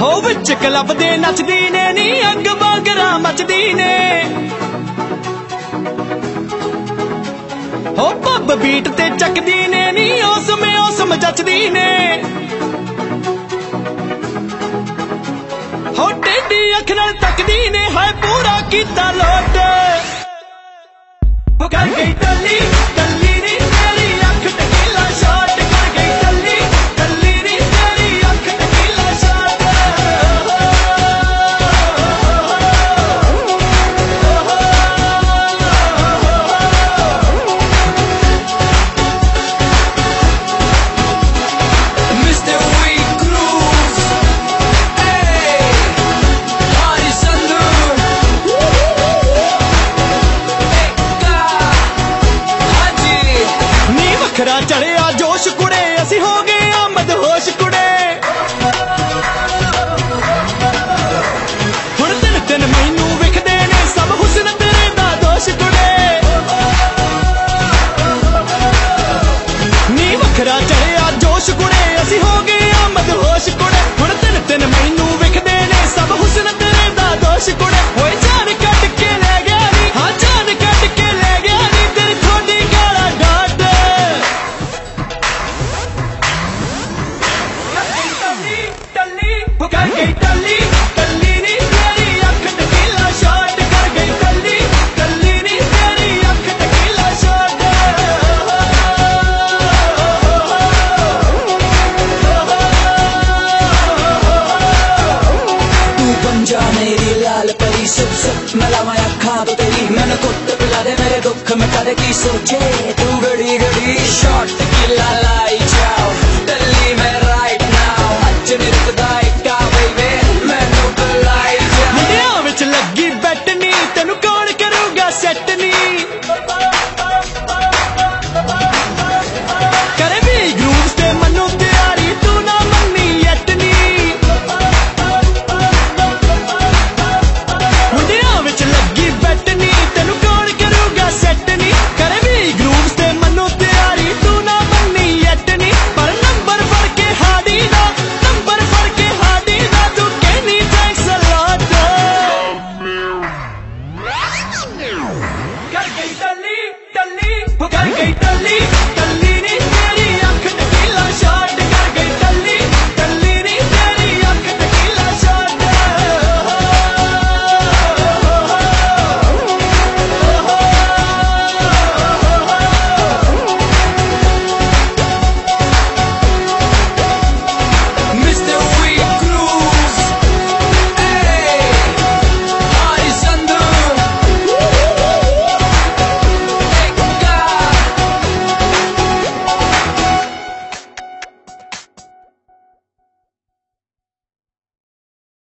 ਹੋ ਵਿੱਚ ਕਲੱਬ ਦੇ ਨੱਚਦੀ ਨੇ, ਨੀ ਅੱਗ ਬਾਗਰਾ ਮਚਦੀ ਨੇ। ਹੋ ਪੱਬ ਬੀਟ ਤੇ ਚੱਕਦੀ ਨੇ, ਨੀ ਉਸ ਮੇ ਉਸ ਮਚਦੀ ਨੇ। ਹੋ ਟੇਡੀ ਅੱਖ ਨਾਲ ਤੱਕਦੀ ਨੇ, ਹਾਏ ਪੂਰਾ ਕੀਤਾ ਲੋਟ। ਹੋ ਕਰ ਗਈ ਵੱਖਰਾ ਚੜਿਆ ਜੋਸ਼ ਕੁੜੇ। ਸੱਚ ਮਲਾਵਾਂ ਅੱਖਾਂ ਮੈਨੂੰ ਕੁੱਟ ਪਿਲਾ ਦੇ ਮੇਰੇ ਦੁੱਖ ਮਿਟਾ ਦੇ ਕੀ ਸੋਚੇ? ਤੂੰ ਗੜੀ ਗੜੀ ਸ਼ਾਟ ਕਿਲ ਕਰ ਗਈ ਟੱਲੀ ਟੱਲੀ ਹੋ ਕਰ ਗਈ ਟੱਲੀ।